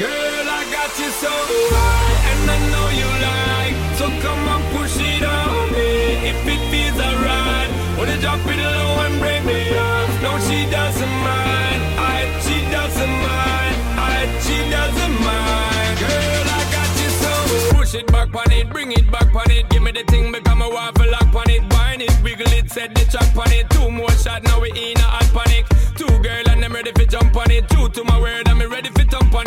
Girl, I got you so high, and I know you like. So come on, push it on me if it feels alright. Wanna drop it low and break me off? No, she doesn't mind. I, she doesn't mind. I, she doesn't mind. Girl, I got you so. Push it back on it, bring it back on it. Give me the thing, become a waffle lock on it. Bind it, wiggle it, set the track on it. Two more shots, now we in a hot panic. Two girl and I'm ready for jump on it. Two to my word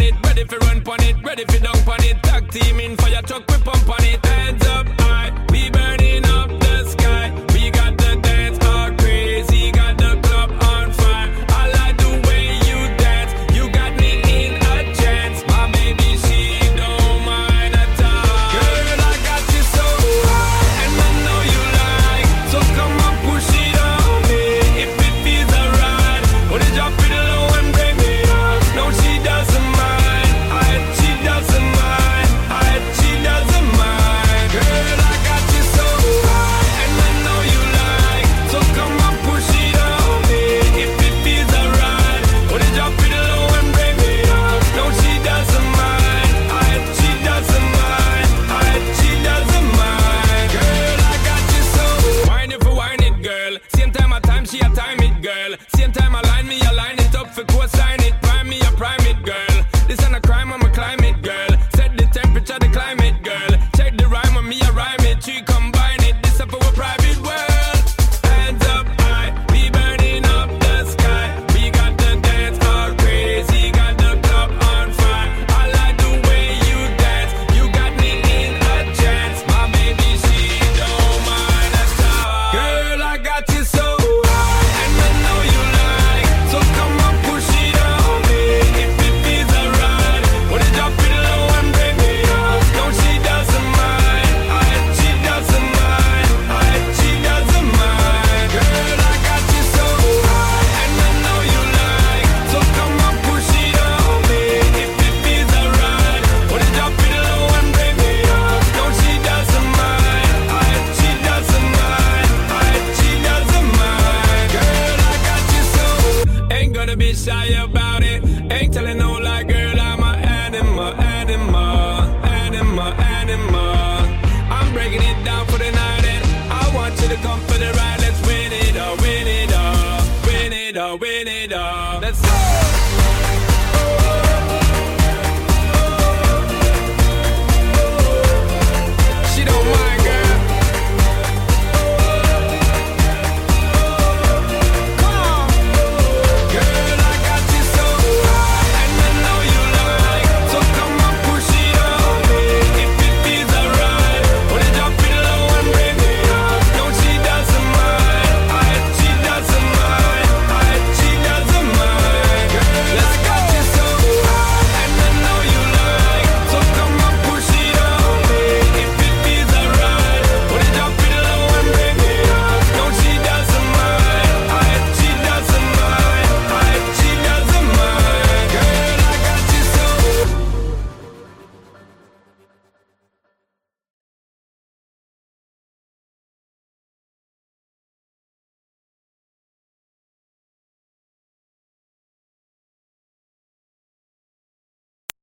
it, ready for run pon it, ready for dunk pon it. Tag team in fire truck, we pump on it. Heads up. für Kurzsein